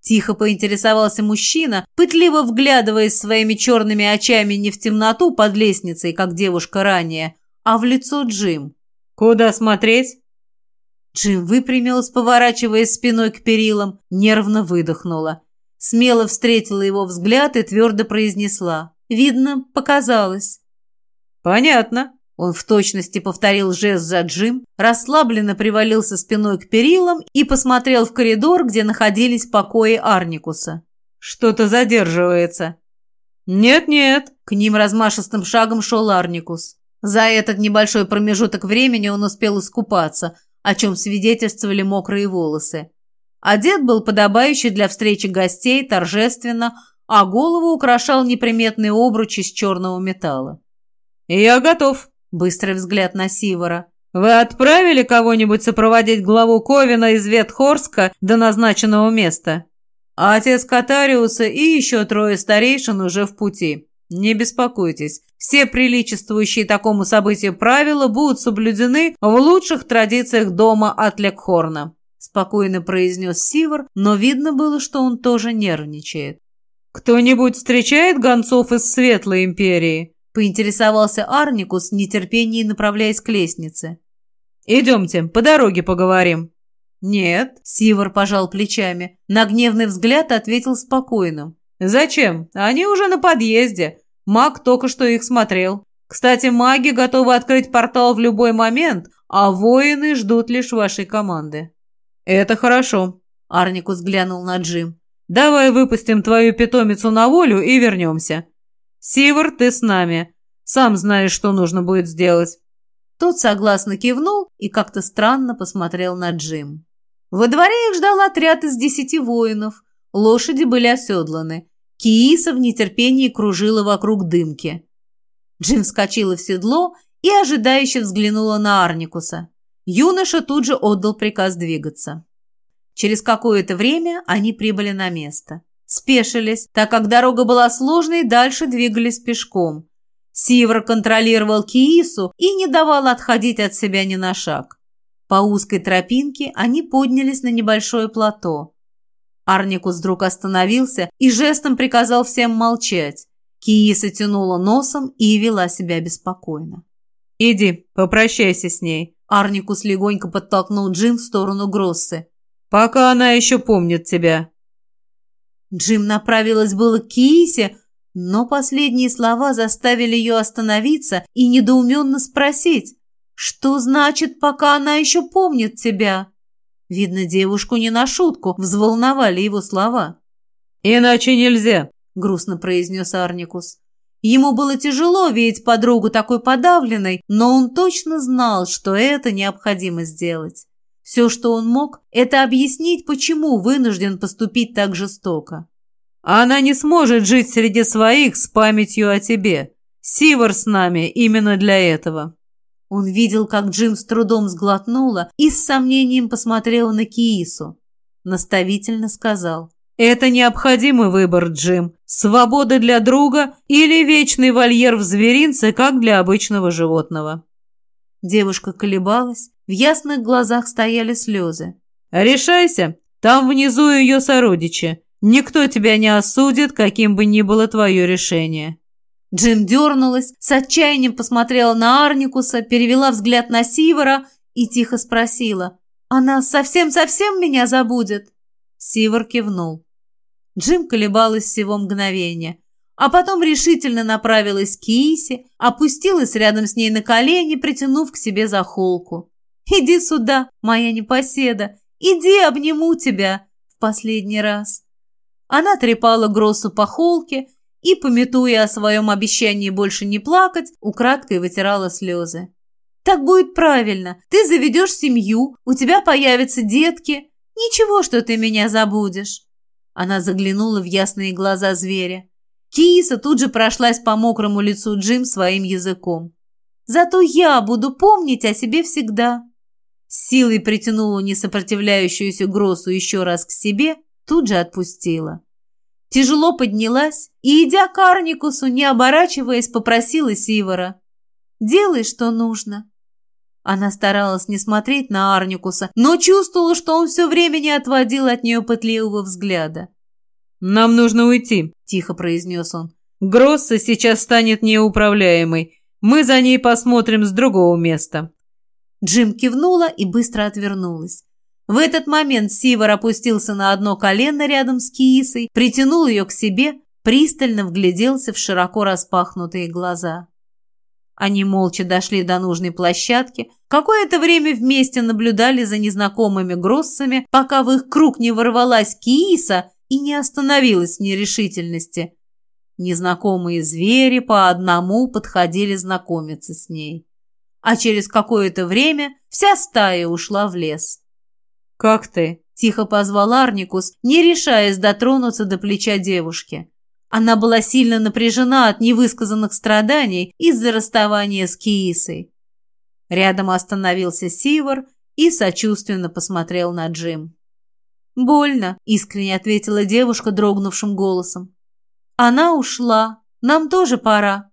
Тихо поинтересовался мужчина, пытливо вглядываясь своими черными очами не в темноту под лестницей, как девушка ранее, а в лицо Джим. «Куда смотреть?» Джим выпрямилась, поворачиваясь спиной к перилам, нервно выдохнула. Смело встретила его взгляд и твердо произнесла. «Видно, показалось». «Понятно», он в точности повторил жест за Джим, расслабленно привалился спиной к перилам и посмотрел в коридор, где находились покои Арникуса. «Что-то задерживается». «Нет-нет», — к ним размашистым шагом шел Арникус. За этот небольшой промежуток времени он успел искупаться, о чем свидетельствовали мокрые волосы. Одет был подобающий для встречи гостей, торжественно, а голову украшал неприметный обруч из черного металла. «Я готов», Быстрый взгляд на Сивора. «Вы отправили кого-нибудь сопроводить главу Ковина из Ветхорска до назначенного места?» А отец Катариуса и еще трое старейшин уже в пути. Не беспокойтесь, все приличествующие такому событию правила будут соблюдены в лучших традициях дома от Лекхорна», спокойно произнес Сивор, но видно было, что он тоже нервничает. «Кто-нибудь встречает гонцов из Светлой Империи?» Поинтересовался Арникус в нетерпении, направляясь к лестнице. «Идемте, по дороге поговорим». «Нет», — Сивор пожал плечами. На гневный взгляд ответил спокойным. «Зачем? Они уже на подъезде. Маг только что их смотрел. Кстати, маги готовы открыть портал в любой момент, а воины ждут лишь вашей команды». «Это хорошо», — Арникус глянул на Джим. «Давай выпустим твою питомицу на волю и вернемся. Сивер, ты с нами. Сам знаешь, что нужно будет сделать». Тот согласно кивнул и как-то странно посмотрел на Джим. Во дворе их ждал отряд из десяти воинов. Лошади были оседланы. Кииса в нетерпении кружила вокруг дымки. Джим вскочила в седло и ожидающе взглянула на Арникуса. Юноша тут же отдал приказ двигаться. Через какое-то время они прибыли на место. Спешились, так как дорога была сложной, дальше двигались пешком. Сивр контролировал Киису и не давал отходить от себя ни на шаг. По узкой тропинке они поднялись на небольшое плато. Арникус вдруг остановился и жестом приказал всем молчать. Кииса тянула носом и вела себя беспокойно. «Иди, попрощайся с ней». Арникус легонько подтолкнул Джим в сторону Гроссы. «Пока она еще помнит тебя». Джим направилась было к Киисе, но последние слова заставили ее остановиться и недоуменно спросить, что значит, пока она еще помнит тебя? Видно, девушку не на шутку взволновали его слова. «Иначе нельзя», — грустно произнес Арникус. Ему было тяжело видеть подругу такой подавленной, но он точно знал, что это необходимо сделать. Все, что он мог, это объяснить, почему вынужден поступить так жестоко. «Она не сможет жить среди своих с памятью о тебе. Сивар с нами именно для этого». Он видел, как Джим с трудом сглотнула и с сомнением посмотрела на Киису. Наставительно сказал. «Это необходимый выбор, Джим. Свобода для друга или вечный вольер в зверинце, как для обычного животного». Девушка колебалась, в ясных глазах стояли слезы. «Решайся, там внизу ее сородичи. Никто тебя не осудит, каким бы ни было твое решение». Джим дернулась, с отчаянием посмотрела на Арникуса, перевела взгляд на Сивора и тихо спросила. «Она совсем-совсем меня забудет?» Сивор кивнул. Джим колебалась всего мгновение, а потом решительно направилась к Киисе, опустилась рядом с ней на колени, притянув к себе за холку. «Иди сюда, моя непоседа, иди, обниму тебя!» в последний раз. Она трепала Гроссу по холке, и, пометуя о своем обещании больше не плакать, украдкой вытирала слезы. «Так будет правильно. Ты заведешь семью, у тебя появятся детки. Ничего, что ты меня забудешь». Она заглянула в ясные глаза зверя. Киса тут же прошлась по мокрому лицу Джим своим языком. «Зато я буду помнить о себе всегда». С силой притянула несопротивляющуюся Гросу еще раз к себе, тут же отпустила. Тяжело поднялась и, идя к Арникусу, не оборачиваясь, попросила Сивора. «Делай, что нужно». Она старалась не смотреть на Арникуса, но чувствовала, что он все время не отводил от нее пытливого взгляда. «Нам нужно уйти», – тихо произнес он. «Гросса сейчас станет неуправляемой. Мы за ней посмотрим с другого места». Джим кивнула и быстро отвернулась. В этот момент Сивор опустился на одно колено рядом с Киисой, притянул ее к себе, пристально вгляделся в широко распахнутые глаза. Они молча дошли до нужной площадки, какое-то время вместе наблюдали за незнакомыми гроссами, пока в их круг не ворвалась Кииса и не остановилась в нерешительности. Незнакомые звери по одному подходили знакомиться с ней. А через какое-то время вся стая ушла в лес. «Как ты?» – тихо позвал Арникус, не решаясь дотронуться до плеча девушки. Она была сильно напряжена от невысказанных страданий из-за расставания с Киисой. Рядом остановился Сивор и сочувственно посмотрел на Джим. «Больно», – искренне ответила девушка дрогнувшим голосом. «Она ушла. Нам тоже пора».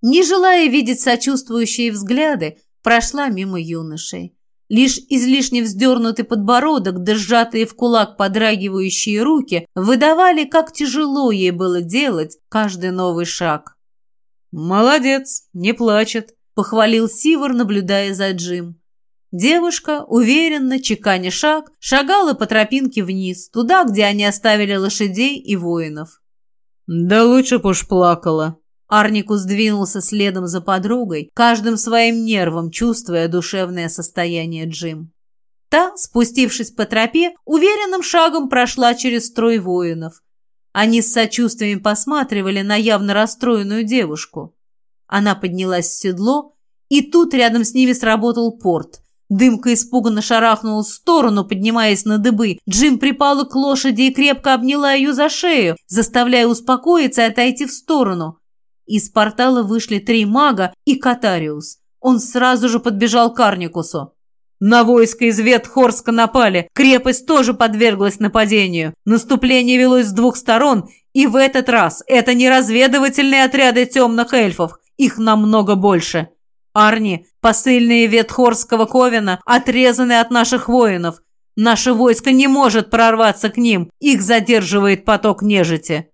Не желая видеть сочувствующие взгляды, прошла мимо юношей. Лишь излишне вздернутый подбородок да сжатые в кулак подрагивающие руки выдавали, как тяжело ей было делать каждый новый шаг. «Молодец, не плачет», — похвалил Сивор, наблюдая за Джим. Девушка, уверенно, чеканя шаг, шагала по тропинке вниз, туда, где они оставили лошадей и воинов. Да лучше б уж плакала. Арникус двинулся следом за подругой, каждым своим нервом чувствуя душевное состояние Джим. Та, спустившись по тропе, уверенным шагом прошла через строй воинов. Они с сочувствием посматривали на явно расстроенную девушку. Она поднялась в седло, и тут рядом с ними сработал порт. Дымка испуганно шарахнула в сторону, поднимаясь на дыбы. Джим припала к лошади и крепко обняла ее за шею, заставляя успокоиться и отойти в сторону. Из портала вышли три мага и Катариус. Он сразу же подбежал к Арникусу. На войско из Ветхорска напали. Крепость тоже подверглась нападению. Наступление велось с двух сторон, и в этот раз это не разведывательные отряды темных эльфов. Их намного больше. Арни, посыльные Ветхорского Ковена, отрезаны от наших воинов. Наше войско не может прорваться к ним. Их задерживает поток нежити.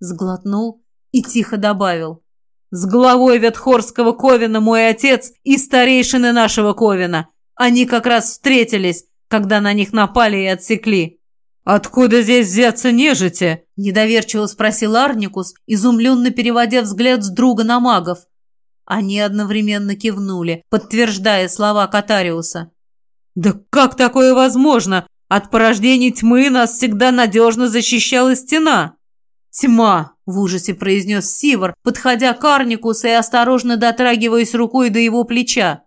Сглотнул и тихо добавил. С главой Ветхорского Ковена мой отец и старейшины нашего Ковена. Они как раз встретились, когда на них напали и отсекли. «Откуда здесь взяться нежити?» – недоверчиво спросил Арникус, изумленно переводя взгляд с друга на магов. Они одновременно кивнули, подтверждая слова Катариуса. «Да как такое возможно? От порождений тьмы нас всегда надежно защищала стена!» «Тьма!» – в ужасе произнес Сивар, подходя к Арникусу и осторожно дотрагиваясь рукой до его плеча.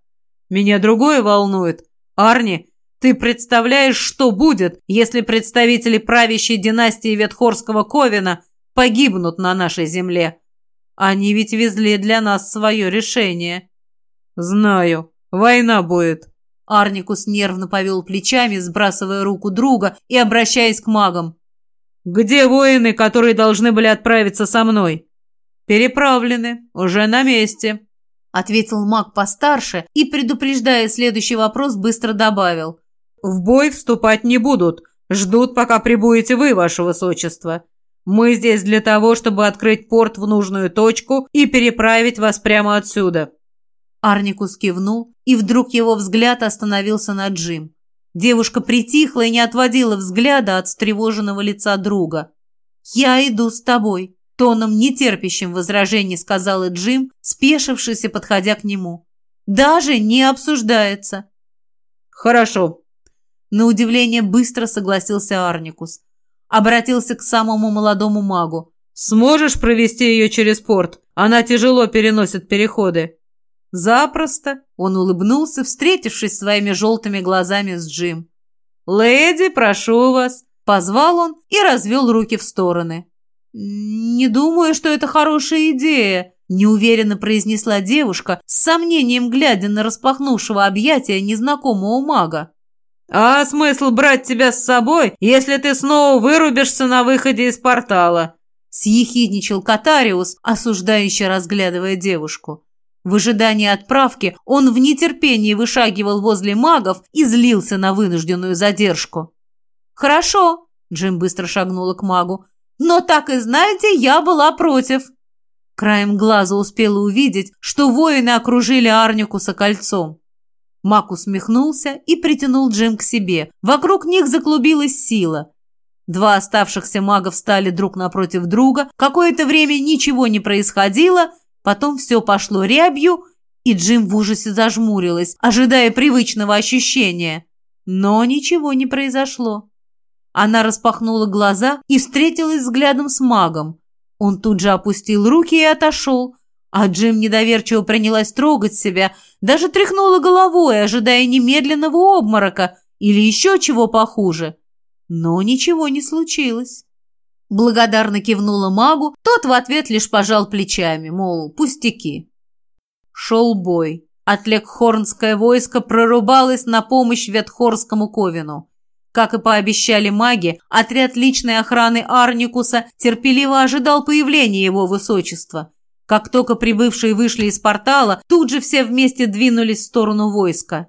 «Меня другое волнует. Арни, ты представляешь, что будет, если представители правящей династии Ветхорского Ковена погибнут на нашей земле?» Они ведь везли для нас свое решение. Знаю, война будет. Арникус нервно повел плечами, сбрасывая руку друга и обращаясь к магам. «Где воины, которые должны были отправиться со мной?» «Переправлены, уже на месте», — ответил маг постарше и, предупреждая следующий вопрос, быстро добавил. «В бой вступать не будут, ждут, пока прибудете вы, ваше высочество. Мы здесь для того, чтобы открыть порт в нужную точку и переправить вас прямо отсюда». Арникус кивнул, и вдруг его взгляд остановился на Джим. Девушка притихла и не отводила взгляда от встревоженного лица друга. «Я иду с тобой», — тоном нетерпящим возражений сказала Джим, спешившись и подходя к нему. «Даже не обсуждается». «Хорошо», — на удивление быстро согласился Арникус обратился к самому молодому магу. «Сможешь провести ее через порт? Она тяжело переносит переходы». «Запросто», — он улыбнулся, встретившись своими желтыми глазами с Джим. «Леди, прошу вас», — позвал он и развел руки в стороны. «Не думаю, что это хорошая идея», — неуверенно произнесла девушка, с сомнением глядя на распахнувшего объятия незнакомого мага. «А смысл брать тебя с собой, если ты снова вырубишься на выходе из портала?» Съехидничал Катариус, осуждающе разглядывая девушку. В ожидании отправки он в нетерпении вышагивал возле магов и злился на вынужденную задержку. «Хорошо», — Джим быстро шагнула к магу, «но так и знаете, я была против». Краем глаза успела увидеть, что воины окружили Арникуса кольцом. Мак усмехнулся и притянул Джим к себе. Вокруг них заклубилась сила. Два оставшихся мага встали друг напротив друга. Какое-то время ничего не происходило, потом все пошло рябью, и Джим в ужасе зажмурилась, ожидая привычного ощущения. Но ничего не произошло. Она распахнула глаза и встретилась взглядом с магом. Он тут же опустил руки и отошел, а Джим недоверчиво принялась трогать себя, даже тряхнула головой, ожидая немедленного обморока или еще чего похуже. Но ничего не случилось. Благодарно кивнула магу, тот в ответ лишь пожал плечами, мол, пустяки. Шел бой. Отлекхорнское войско прорубалось на помощь Ветхорскому Ковину. Как и пообещали маги, отряд личной охраны Арникуса терпеливо ожидал появления его высочества – как только прибывшие вышли из портала, тут же все вместе двинулись в сторону войска.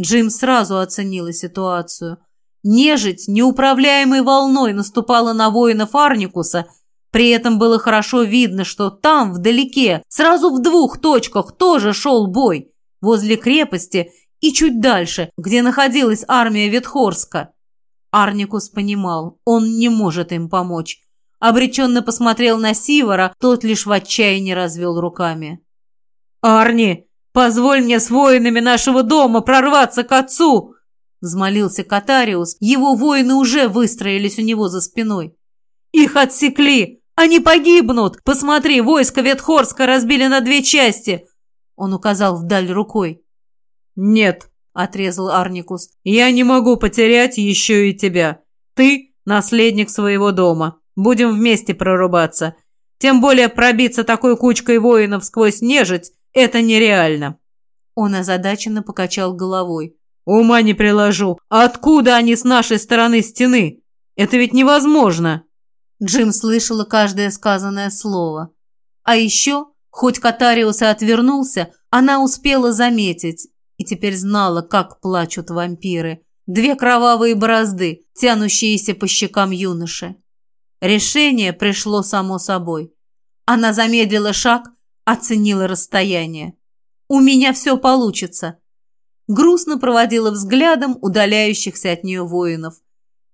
Джим сразу оценила ситуацию. Нежить неуправляемой волной наступала на воинов Арникуса, при этом было хорошо видно, что там, вдалеке, сразу в двух точках тоже шел бой. Возле крепости и чуть дальше, где находилась армия Ветхорска. Арникус понимал, он не может им помочь. Обреченно посмотрел на Сивора, тот лишь в отчаянии развел руками. «Арни, позволь мне с воинами нашего дома прорваться к отцу!» Взмолился Катариус, его воины уже выстроились у него за спиной. «Их отсекли! Они погибнут! Посмотри, войско Ветхорска разбили на две части!» Он указал вдаль рукой. «Нет», — отрезал Арникус, — «я не могу потерять еще и тебя. Ты — наследник своего дома. Будем вместе прорубаться. Тем более пробиться такой кучкой воинов сквозь нежить — это нереально». Он озадаченно покачал головой. «Ума не приложу. Откуда они с нашей стороны стены? Это ведь невозможно!» Джим слышала каждое сказанное слово. А еще, хоть Катариус и отвернулся, она успела заметить и теперь знала, как плачут вампиры. Две кровавые борозды, тянущиеся по щекам юноши. Решение пришло само собой. Она замедлила шаг, оценила расстояние. «У меня все получится!» Грустно проводила взглядом удаляющихся от нее воинов.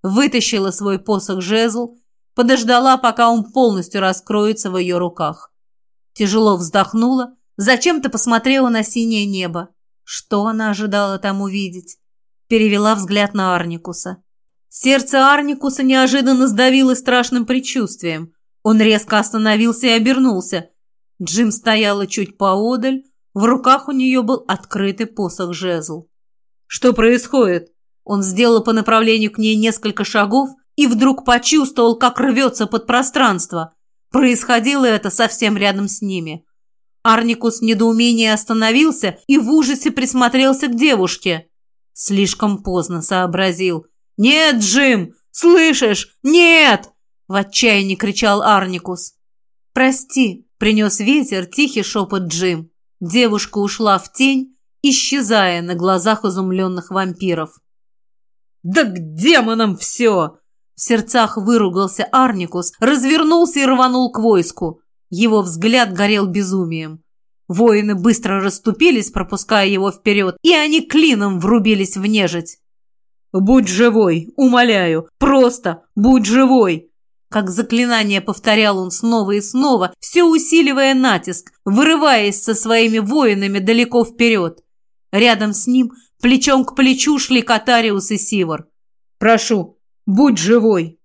Вытащила свой посох-жезл, подождала, пока он полностью раскроется в ее руках. Тяжело вздохнула, зачем-то посмотрела на синее небо. Что она ожидала там увидеть? Перевела взгляд на Арникуса. Сердце Арникуса неожиданно сдавило страшным предчувствием. Он резко остановился и обернулся. Джим стояла чуть поодаль, в руках у нее был открытый посох-жезл. «Что происходит?» Он сделал по направлению к ней несколько шагов и вдруг почувствовал, как рвется под пространство. Происходило это совсем рядом с ними. Арникус в недоумении остановился и в ужасе присмотрелся к девушке. Слишком поздно сообразил. «Нет, Джим! Слышишь? Нет!» В отчаянии кричал Арникус. «Прости», — принес ветер тихий шепот Джим. Девушка ушла в тень, исчезая на глазах изумленных вампиров. «Да к демонам все!» В сердцах выругался Арникус, развернулся и рванул к войску. Его взгляд горел безумием. Воины быстро расступились, пропуская его вперед, и они клином врубились в нежить. «Будь живой, умоляю, просто будь живой!» Как заклинание повторял он снова и снова, все усиливая натиск, вырываясь со своими воинами далеко вперед. Рядом с ним, плечом к плечу, шли Катариус и Сивор. «Прошу, будь живой!»